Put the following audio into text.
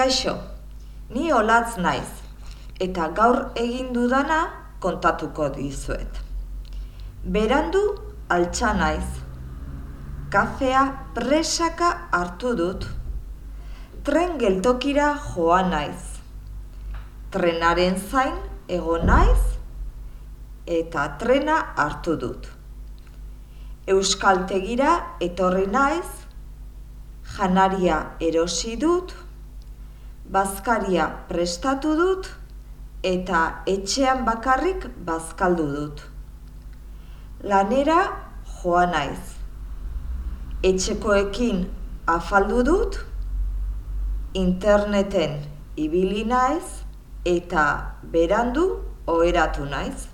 Kaixo, ni olatz naiz, eta gaur egin dudana kontatuko dizuet. Berandu altxa naiz. Kafea presaka hartu dut. Tren geltokira joan naiz. Trenaren zain egon naiz eta trena hartu dut. Euskaltegira etorri naiz, janaria erosi dut, bazkaria prestatu dut eta etxean bakarrik bazkaldu dut. Lanera joan naiz. Etxekoekin afaldu dut, interneten ibili naiz eta berandu oheratu naiz.